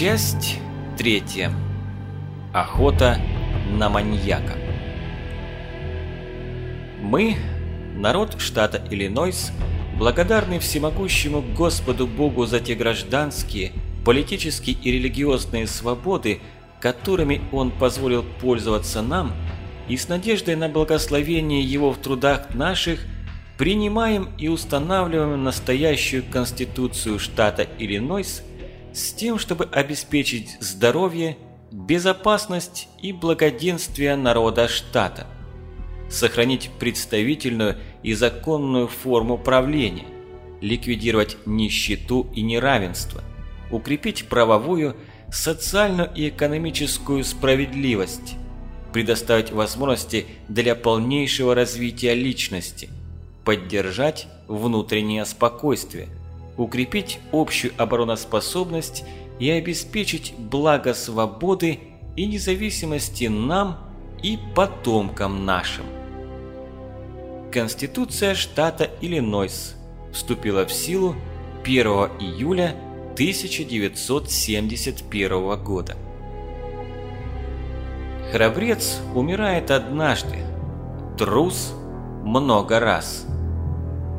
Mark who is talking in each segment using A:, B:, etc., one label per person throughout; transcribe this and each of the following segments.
A: Часть третья. Охота на маньяка. Мы, народ штата Иллинойс, благодарны всемогущему Господу Богу за те гражданские, политические и религиозные свободы, которыми Он позволил пользоваться нам, и с надеждой на благословение Его в трудах наших принимаем и устанавливаем настоящую Конституцию штата Иллинойс с тем, чтобы обеспечить здоровье, безопасность и благоденствие народа штата, сохранить представительную и законную форму правления, ликвидировать нищету и неравенство, укрепить правовую, социальную и экономическую справедливость, предоставить возможности для полнейшего развития личности, поддержать внутреннее спокойствие, укрепить общую обороноспособность и обеспечить благо свободы и независимости нам и потомкам нашим. Конституция штата Иллинойс вступила в силу 1 июля 1971 года. Храбрец умирает однажды, трус много раз.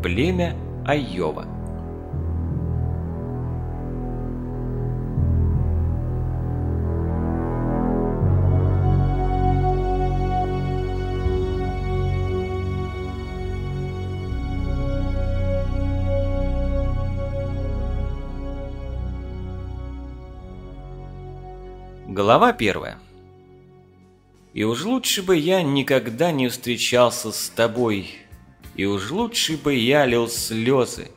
A: Племя Айова. Глава первая. И уж лучше бы я никогда не встречался с тобой, и уж лучше бы я лил слезы.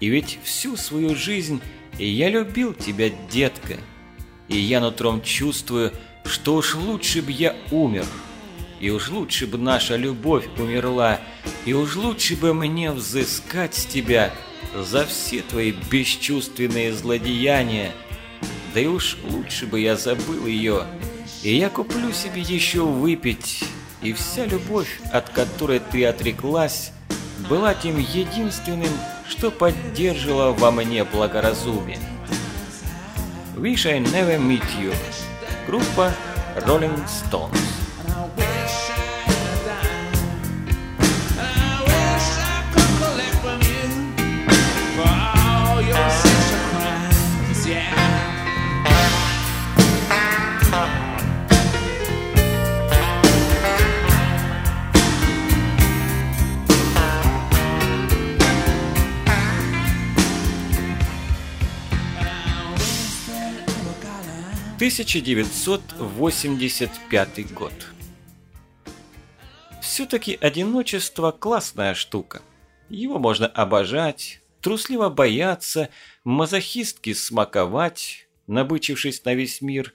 A: И ведь всю свою жизнь я любил тебя, детка, и я нутром чувствую, что уж лучше бы я умер, и уж лучше бы наша любовь умерла, и уж лучше бы мне взыскать с тебя за все твои бесчувственные злодеяния, да и уж лучше бы я забыл ее, и я куплю себе еще выпить. И вся любовь, от которой ты отреклась, была тем единственным, что поддерживало во мне благоразумие. Wish I Never Meet You. Группа Rolling Stone. 1985 год. Все-таки одиночество – классная штука. Его можно обожать, трусливо бояться, мазохистки смаковать, набычившись на весь мир,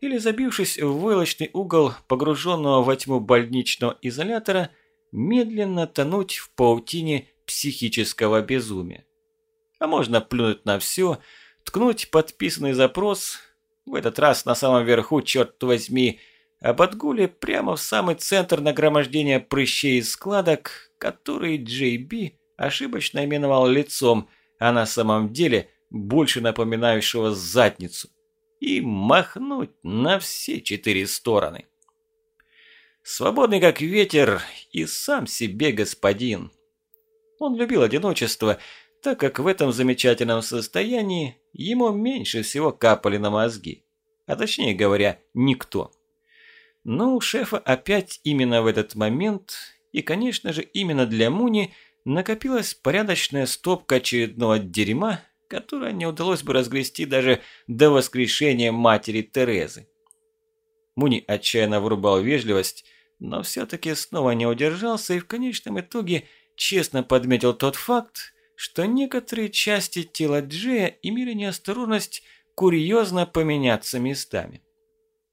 A: или забившись в войлочный угол погруженного во тьму больничного изолятора, медленно тонуть в паутине психического безумия. А можно плюнуть на все, ткнуть подписанный запрос – в этот раз на самом верху, черт возьми, а Батгули прямо в самый центр нагромождения прыщей и складок, которые Джей Би ошибочно именовал лицом, а на самом деле больше напоминающего задницу, и махнуть на все четыре стороны. Свободный как ветер и сам себе господин. Он любил одиночество, так как в этом замечательном состоянии ему меньше всего капали на мозги, а точнее говоря, никто. Но у шефа опять именно в этот момент, и конечно же именно для Муни, накопилась порядочная стопка очередного дерьма, которое не удалось бы разгрести даже до воскрешения матери Терезы. Муни отчаянно врубал вежливость, но все-таки снова не удержался и в конечном итоге честно подметил тот факт, что некоторые части тела Джея имели неосторожность курьезно поменяться местами.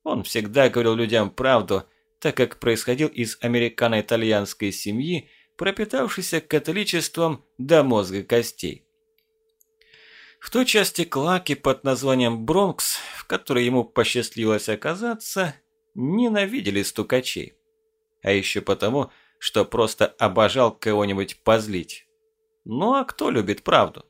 A: Он всегда говорил людям правду, так как происходил из американо-итальянской семьи, пропитавшейся католичеством до мозга костей. В той части Клаки под названием Бронкс, в которой ему посчастливилось оказаться, ненавидели стукачей. А еще потому, что просто обожал кого-нибудь позлить. Ну а кто любит правду?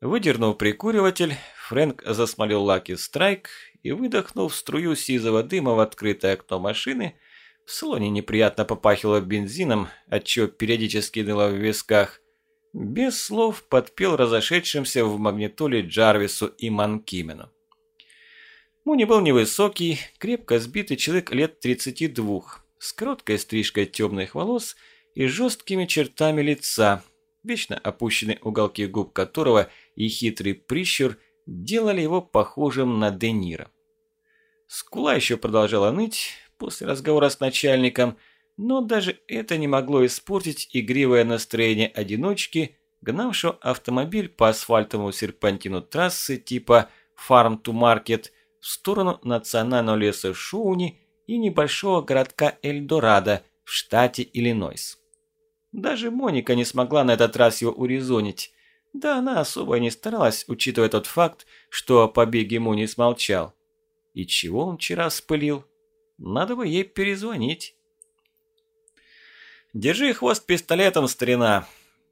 A: Выдернув прикуриватель, Фрэнк засмолил Лаки Страйк и, выдохнув струю сизого дыма в открытое окно машины, в салоне неприятно попахивало бензином, отчего периодически ныло в висках, без слов подпел разошедшимся в магнитоле Джарвису и Манкимену. Муни был невысокий, крепко сбитый человек лет 32, с короткой стрижкой темных волос и жесткими чертами лица, вечно опущенные уголки губ которого и хитрый прищур делали его похожим на Де Ниро. Скула еще продолжала ныть после разговора с начальником, но даже это не могло испортить игривое настроение одиночки, гнавшего автомобиль по асфальтовому серпантину трассы типа «Farm to Market» в сторону национального леса Шоуни и небольшого городка Эльдорадо в штате Иллинойс. Даже Моника не смогла на этот раз его урезонить. Да она особо и не старалась, учитывая тот факт, что о побеге Муни смолчал. И чего он вчера спылил? Надо бы ей перезвонить. Держи хвост пистолетом, старина.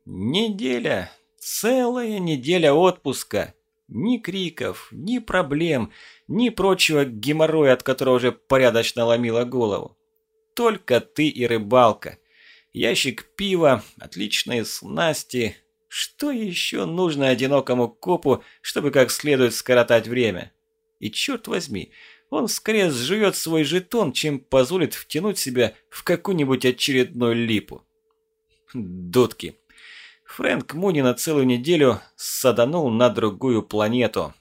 A: Неделя, целая неделя отпуска. Ни криков, ни проблем, ни прочего геморроя, от которого уже порядочно ломила голову. Только ты и рыбалка. Ящик пива, отличные снасти. Что еще нужно одинокому копу, чтобы как следует скоротать время? И черт возьми, он скорее сжует свой жетон, чем позволит втянуть себя в какую-нибудь очередную липу. Дудки. Фрэнк Муни на целую неделю саданул на другую планету.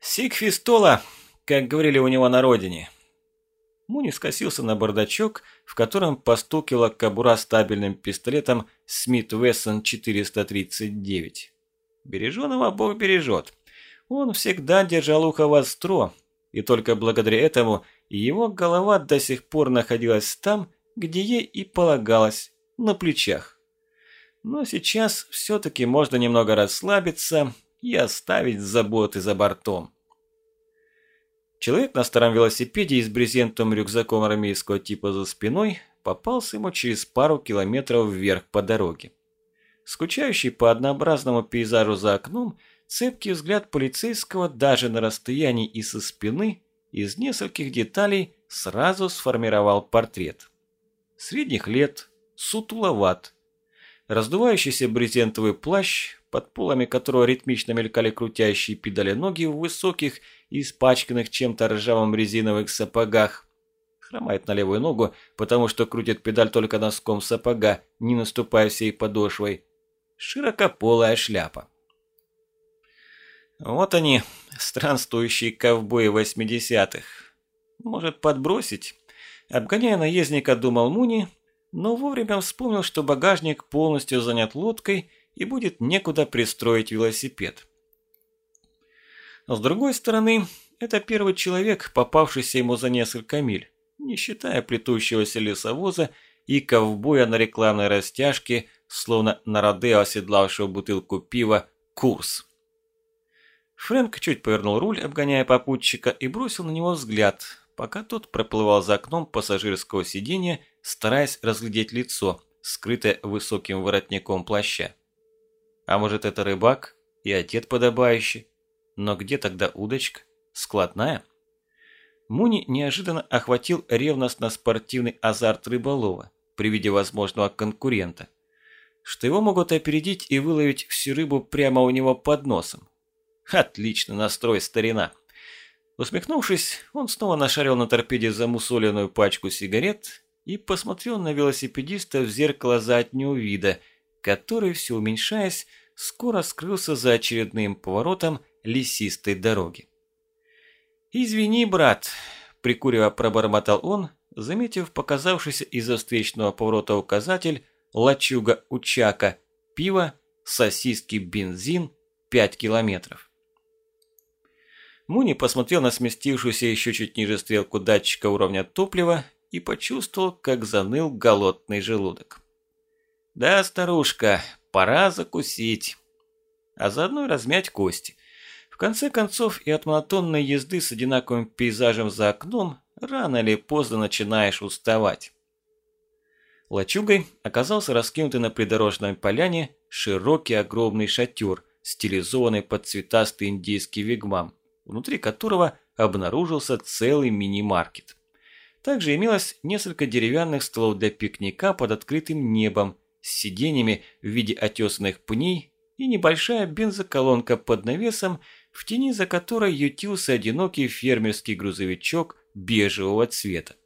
A: Сигфистола, как говорили у него на родине. Муни скосился на бардачок, в котором постукила кобура стабильным пистолетом Смит Вессон 439. Береженого Бог бережет. Он всегда держал ухо востро, и только благодаря этому его голова до сих пор находилась там, где ей и полагалось, на плечах. Но сейчас все-таки можно немного расслабиться и оставить заботы за бортом. Человек на старом велосипеде и с брезентом рюкзаком армейского типа за спиной попался ему через пару километров вверх по дороге. Скучающий по однообразному пейзажу за окном – Цепкий взгляд полицейского даже на расстоянии и со спины из нескольких деталей сразу сформировал портрет. Средних лет, сутуловат. Раздувающийся брезентовый плащ, под полами которого ритмично мелькали крутящие педали ноги в высоких, испачканных чем-то ржавым резиновых сапогах. Хромает на левую ногу, потому что крутит педаль только носком сапога, не наступая всей подошвой. Широкополая шляпа. Вот они, странствующие ковбои восьмидесятых. Может подбросить? Обгоняя наездника, думал Муни, но вовремя вспомнил, что багажник полностью занят лодкой и будет некуда пристроить велосипед. С другой стороны, это первый человек, попавшийся ему за несколько миль, не считая плетущегося лесовоза и ковбоя на рекламной растяжке, словно на Родео оседлавшего бутылку пива, курс. Фрэнк чуть повернул руль, обгоняя попутчика, и бросил на него взгляд, пока тот проплывал за окном пассажирского сиденья, стараясь разглядеть лицо, скрытое высоким воротником плаща. А может это рыбак и одет подобающий? Но где тогда удочка? Складная? Муни неожиданно охватил ревностно-спортивный азарт рыболова при виде возможного конкурента, что его могут опередить и выловить всю рыбу прямо у него под носом. Отличный настрой, старина. Усмехнувшись, он снова нашарил на торпеде замусоленную пачку сигарет и посмотрел на велосипедиста в зеркало заднего вида, который, все уменьшаясь, скоро скрылся за очередным поворотом лесистой дороги. «Извини, брат», – прикуривая пробормотал он, заметив показавшийся из-за встречного поворота указатель «Лачуга Учака», пиво, сосиски, бензин, 5 километров. Муни посмотрел на сместившуюся еще чуть ниже стрелку датчика уровня топлива и почувствовал, как заныл голодный желудок. «Да, старушка, пора закусить, а заодно и размять кости. В конце концов, и от монотонной езды с одинаковым пейзажем за окном рано или поздно начинаешь уставать». Лачугой оказался раскинутый на придорожной поляне широкий огромный шатер стилизованный под цветастый индийский вигвам, внутри которого обнаружился целый мини-маркет. Также имелось несколько деревянных столов для пикника под открытым небом с сиденьями в виде отесанных пней и небольшая бензоколонка под навесом, в тени за которой ютился одинокий фермерский грузовичок бежевого цвета.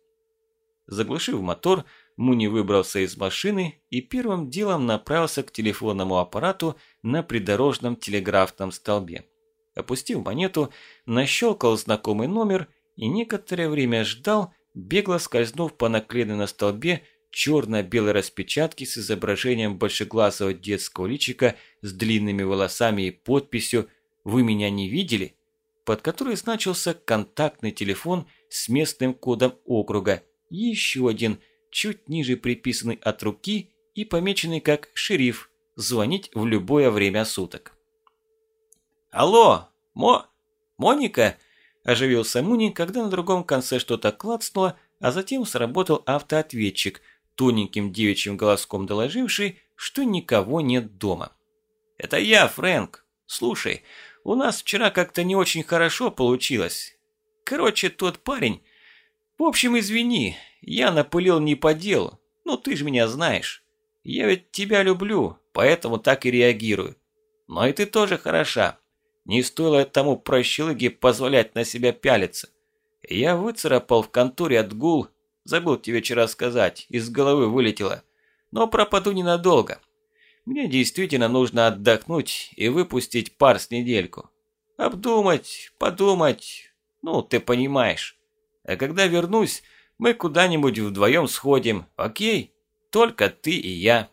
A: Заглушив мотор, Муни выбрался из машины и первым делом направился к телефонному аппарату на придорожном телеграфном столбе. Опустив монету, нащелкал знакомый номер и некоторое время ждал, бегло скользнув по наклеенной на столбе черно-белой распечатке с изображением большеглазого детского личика с длинными волосами и подписью «Вы меня не видели?», под которой значился контактный телефон с местным кодом округа, и еще один, чуть ниже приписанный от руки и помеченный как «Шериф», звонить в любое время суток. «Алло, Мо... Моника?» – оживился Муни, когда на другом конце что-то клацнуло, а затем сработал автоответчик, тоненьким девичьим голоском доложивший, что никого нет дома. «Это я, Фрэнк. Слушай, у нас вчера как-то не очень хорошо получилось. Короче, тот парень... В общем, извини, я напылил не по делу. Ну, ты же меня знаешь. Я ведь тебя люблю, поэтому так и реагирую. Но и ты тоже хороша. Не стоило тому прощелыге позволять на себя пялиться. Я выцарапал в конторе отгул, забыл тебе вчера сказать, из головы вылетело. Но пропаду ненадолго. Мне действительно нужно отдохнуть и выпустить пар с недельку. Обдумать, подумать, ну, ты понимаешь. А когда вернусь, мы куда-нибудь вдвоем сходим, окей? Только ты и я.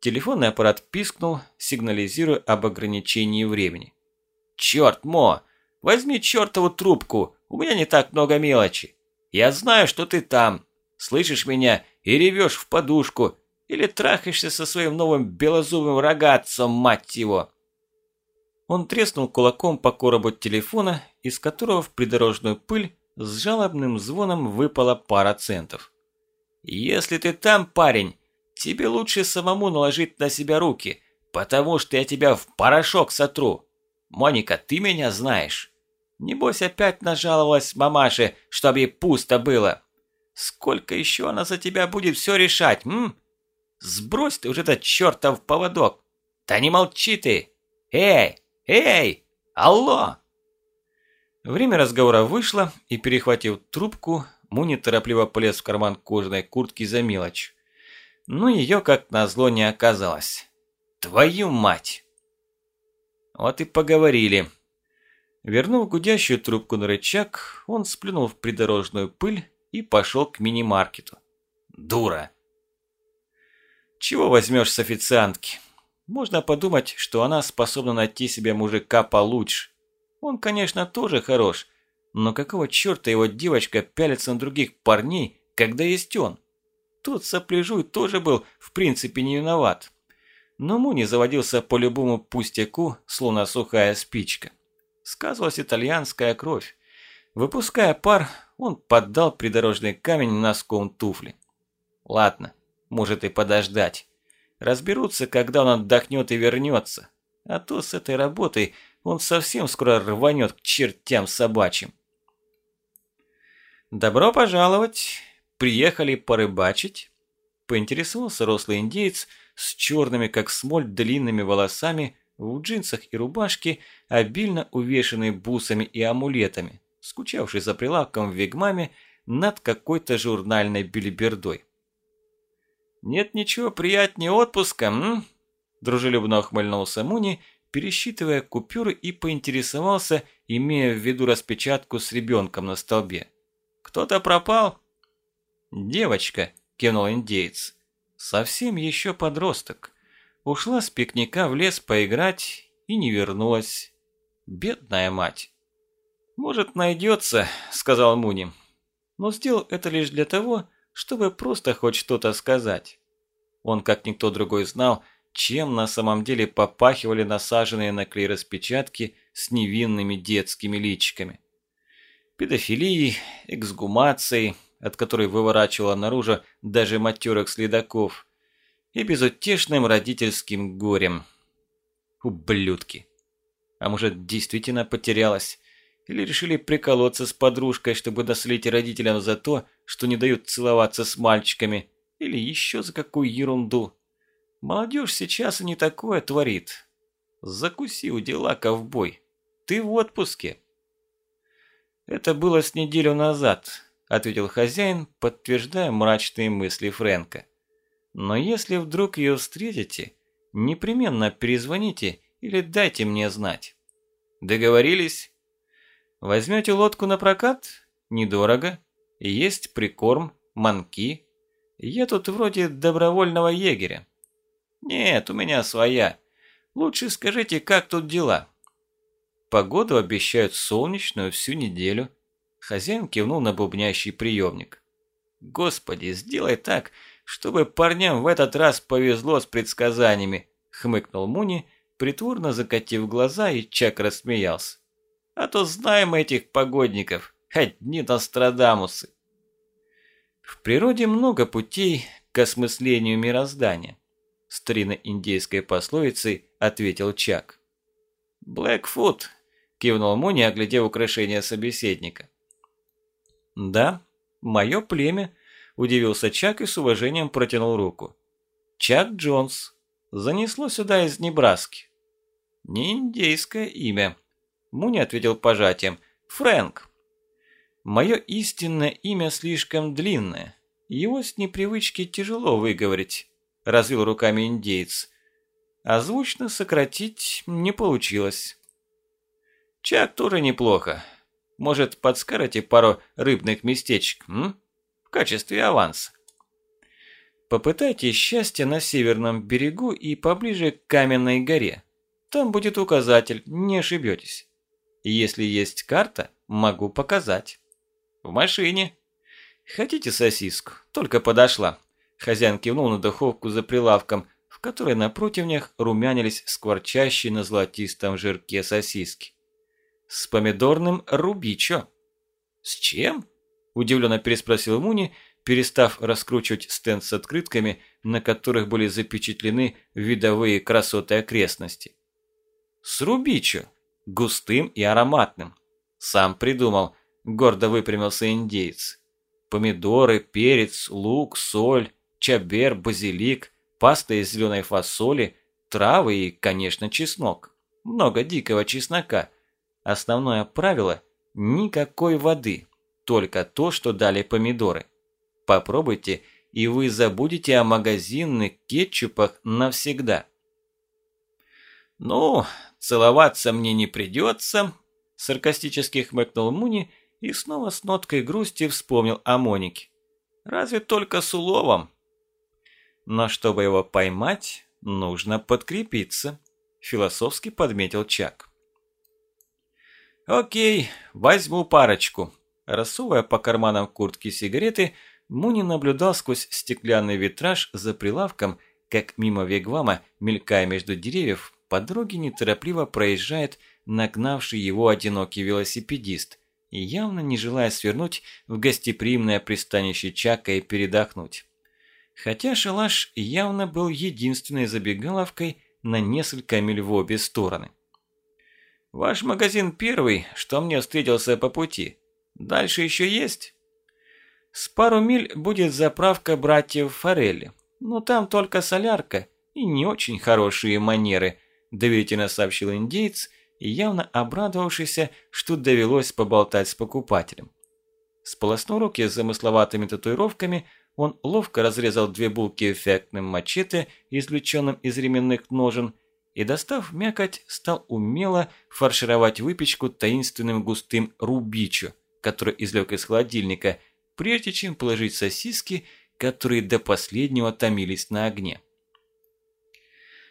A: Телефонный аппарат пискнул, сигнализируя об ограничении времени. «Черт, Мо! Возьми чертову трубку, у меня не так много мелочи. Я знаю, что ты там, слышишь меня и ревешь в подушку, или трахаешься со своим новым белозубым рогатцем, мать его!» Он треснул кулаком по коробу телефона, из которого в придорожную пыль с жалобным звоном выпала пара центов. «Если ты там, парень, Тебе лучше самому наложить на себя руки, потому что я тебя в порошок сотру. Моника, ты меня знаешь. Небось опять нажаловалась мамаше, чтобы ей пусто было. Сколько еще она за тебя будет все решать, м? Сбрось ты уже этот чертов поводок. Да не молчи ты. Эй, эй, алло. Время разговора вышло, и, перехватив трубку, Муни торопливо полез в карман кожаной куртки за мелочь но ее, как назло, не оказалось. Твою мать! Вот и поговорили. Вернув гудящую трубку на рычаг, он сплюнул в придорожную пыль и пошел к мини-маркету. Дура! Чего возьмешь с официантки? Можно подумать, что она способна найти себе мужика получше. Он, конечно, тоже хорош, но какого черта его девочка пялится на других парней, когда есть он? Тот сопляжуй тоже был в принципе не виноват. Но Муни заводился по любому пустяку, словно сухая спичка. Сказывалась итальянская кровь. Выпуская пар, он поддал придорожный камень носком туфли. Ладно, может и подождать. Разберутся, когда он отдохнет и вернется. А то с этой работой он совсем скоро рванет к чертям собачьим. «Добро пожаловать!» приехали порыбачить?» Поинтересовался рослый индеец с черными, как смоль, длинными волосами, в джинсах и рубашке, обильно увешанный бусами и амулетами, скучавший за прилавком в Вигмаме над какой-то журнальной билибердой. «Нет ничего приятнее отпуска, м?» Дружелюбно ухмыльнулся Муни, пересчитывая купюры и поинтересовался, имея в виду распечатку с ребенком на столбе. «Кто-то пропал?» «Девочка», – кивнул индеец, – «совсем еще подросток. Ушла с пикника в лес поиграть и не вернулась. Бедная мать». «Может, найдется», – сказал Муни. Но сделал это лишь для того, чтобы просто хоть что-то сказать. Он, как никто другой, знал, чем на самом деле попахивали насаженные на клей распечатки с невинными детскими личиками. Педофилией, эксгумацией, от которой выворачивала наружу даже матерых следаков, и безутешным родительским горем. Ублюдки. А может, действительно потерялась? Или решили приколоться с подружкой, чтобы дослить родителям за то, что не дают целоваться с мальчиками? Или еще за какую ерунду? Молодежь сейчас и не такое творит. Закуси у дела, ковбой. Ты в отпуске. Это было с неделю назад, ответил хозяин, подтверждая мрачные мысли Фрэнка. Но если вдруг ее встретите, непременно перезвоните или дайте мне знать. Договорились? Возьмете лодку на прокат? Недорого. Есть прикорм, манки. Я тут вроде добровольного егеря. Нет, у меня своя. Лучше скажите, как тут дела? Погоду обещают солнечную всю неделю. Хозяин кивнул на бубнящий приемник. Господи, сделай так, чтобы парням в этот раз повезло с предсказаниями, хмыкнул Муни, притворно закатив глаза, и Чак рассмеялся. А то знаем этих погодников, одни Нострадамусы. В природе много путей к осмыслению мироздания. Старинной индейской пословицей ответил Чак. «Блэкфут», – кивнул Муни, оглядев украшение собеседника. «Да, мое племя», – удивился Чак и с уважением протянул руку. «Чак Джонс. Занесло сюда из Небраски». «Не индейское имя», – Муни ответил пожатием. «Фрэнк». «Мое истинное имя слишком длинное. Его с непривычки тяжело выговорить развел руками индейец. А звучно сократить не получилось. Чак тоже неплохо. Может, подскажете пару рыбных местечек, м? Качестве аванса. Попытайте счастье на северном берегу и поближе к каменной горе. Там будет указатель, не ошибетесь. Если есть карта, могу показать. В машине. Хотите сосиску? Только подошла. Хозяин кивнул на духовку за прилавком, в которой на противнях румянились скворчащие на золотистом жирке сосиски. «С помидорным рубичо». «С чем?» – удивленно переспросил Муни, перестав раскручивать стенд с открытками, на которых были запечатлены видовые красоты окрестности. «С густым и ароматным. Сам придумал», – гордо выпрямился индейец. «Помидоры, перец, лук, соль, чабер, базилик, паста из зеленой фасоли, травы и, конечно, чеснок. Много дикого чеснока. Основное правило – никакой воды, только то, что дали помидоры. Попробуйте, и вы забудете о магазинных кетчупах навсегда. «Ну, целоваться мне не придется», – саркастически хмыкнул Муни и снова с ноткой грусти вспомнил о Монике. «Разве только с уловом?» Но чтобы его поймать, нужно подкрепиться, философски подметил Чак. Окей, возьму парочку. Рассовывая по карманам куртки сигареты, Муни наблюдал сквозь стеклянный витраж за прилавком, как мимо Вегвама, мелькая между деревьев, по дороге неторопливо проезжает нагнавший его одинокий велосипедист, явно не желая свернуть в гостеприимное пристанище Чака и передохнуть хотя шалаш явно был единственной забегаловкой на несколько миль в обе стороны. «Ваш магазин первый, что мне встретился по пути. Дальше еще есть?» «С пару миль будет заправка братьев Форелли, но там только солярка и не очень хорошие манеры», доверительно сообщил индейец, явно обрадовавшийся, что довелось поболтать с покупателем. Сполоснул руки с замысловатыми татуировками, он ловко разрезал две булки эффектным мачете, извлеченным из ременных ножен, и, достав мякоть, стал умело фаршировать выпечку таинственным густым рубичо, который извлек из холодильника, прежде чем положить сосиски, которые до последнего томились на огне.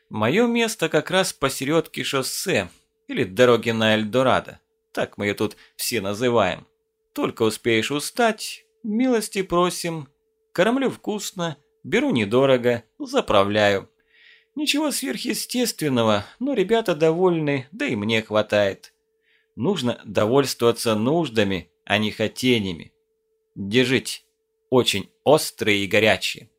A: Мое место как раз посередке шоссе, или дороги на Эльдорадо, так мы ее тут все называем. Только успеешь устать, милости просим, Кормлю вкусно, беру недорого, заправляю. Ничего сверхъестественного, но ребята довольны, да и мне хватает. Нужно довольствоваться нуждами, а не хотениями. Держите, очень острые и горячие.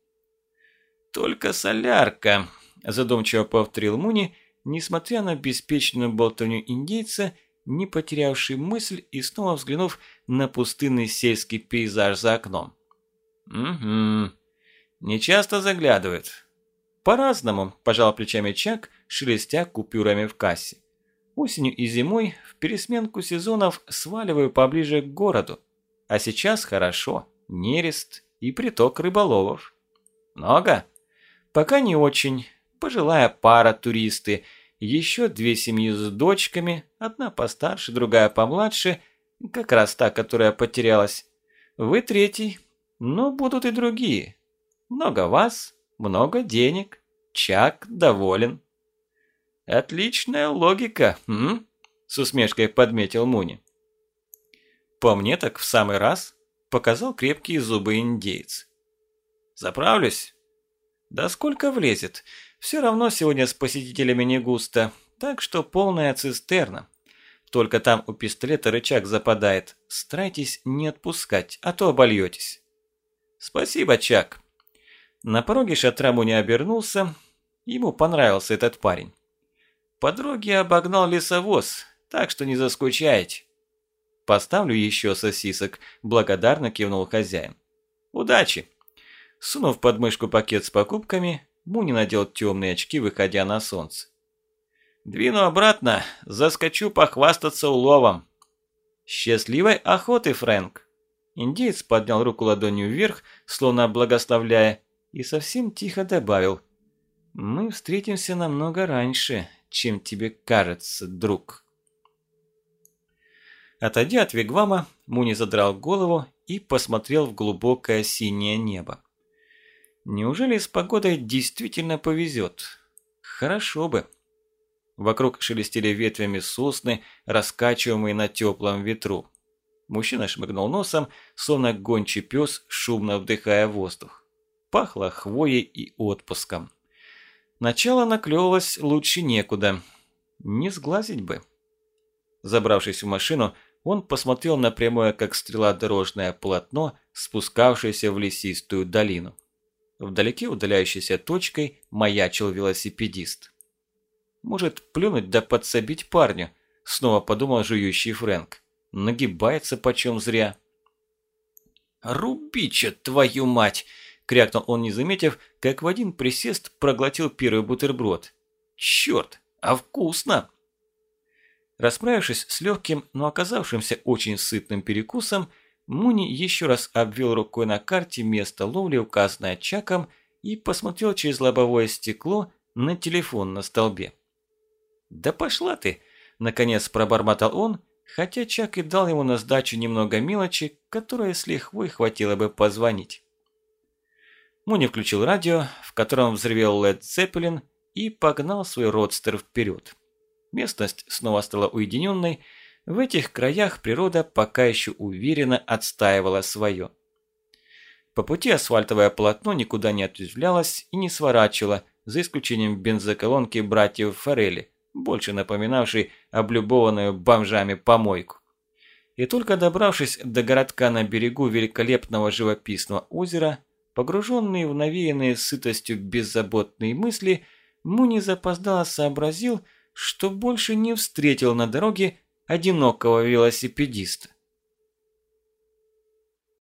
A: Только солярка, задумчиво повторил Муни, несмотря на беспечную болтовню индейца, не потерявший мысль и снова взглянув на пустынный сельский пейзаж за окном. «Угу. Не часто заглядывает». «По-разному», – пожал плечами Чак, шелестя купюрами в кассе. «Осенью и зимой в пересменку сезонов сваливаю поближе к городу. А сейчас хорошо, нерест и приток рыболовов». «Много?» «Пока не очень. Пожилая пара туристы – еще две семьи с дочками, одна постарше, другая помладше, как раз та, которая потерялась. Вы третий, но будут и другие. Много вас, много денег, Чак доволен. Отличная логика, м? С усмешкой подметил Муни. По мне так в самый раз показал крепкие зубы индейец. Заправлюсь? Да сколько влезет? Все равно сегодня с посетителями не густо, так что полная цистерна. Только там у пистолета рычаг западает. Старайтесь не отпускать, а то обольетесь. Спасибо, Чак. На пороге шатра не обернулся. Ему понравился этот парень. По дороге обогнал лесовоз, так что не заскучаете. Поставлю еще сосисок, благодарно кивнул хозяин. Удачи. Сунув под мышку пакет с покупками, Муни надел темные очки, выходя на солнце. «Двину обратно, заскочу похвастаться уловом». «Счастливой охоты, Фрэнк!» Индеец поднял руку ладонью вверх, словно благословляя, и совсем тихо добавил. «Мы встретимся намного раньше, чем тебе кажется, друг». Отойдя от Вигвама, Муни задрал голову и посмотрел в глубокое синее небо. Неужели с погодой действительно повезет? Хорошо бы. Вокруг шелестели ветвями сосны, раскачиваемые на теплом ветру. Мужчина шмыгнул носом, словно гончий пес, шумно вдыхая воздух. Пахло хвоей и отпуском. Начало наклевывалось лучше некуда. Не сглазить бы. Забравшись в машину, он посмотрел на прямое, как стрела, дорожное полотно, спускавшееся в лесистую долину. Вдалеке удаляющейся точкой маячил велосипедист. «Может, плюнуть да подсобить парню?» – снова подумал жующий Фрэнк. «Нагибается почем зря». «Рубича, твою мать!» – крякнул он, не заметив, как в один присест проглотил первый бутерброд. «Черт, а вкусно!» Расправившись с легким, но оказавшимся очень сытным перекусом, Муни еще раз обвел рукой на карте место ловли, указанное Чаком, и посмотрел через лобовое стекло на телефон на столбе. «Да пошла ты!» – наконец пробормотал он, хотя Чак и дал ему на сдачу немного мелочи, которая с лихвой хватило бы позвонить. Муни включил радио, в котором взревел Лед Цеппелин, и погнал свой родстер вперед. Местность снова стала уединенной, в этих краях природа пока еще уверенно отстаивала свое. По пути асфальтовое полотно никуда не ответвлялось и не сворачивало, за исключением бензоколонки братьев Форели, больше напоминавшей облюбованную бомжами помойку. И только добравшись до городка на берегу великолепного живописного озера, погруженный в навеянные сытостью беззаботные мысли, Муни запоздало сообразил, что больше не встретил на дороге одинокого велосипедиста.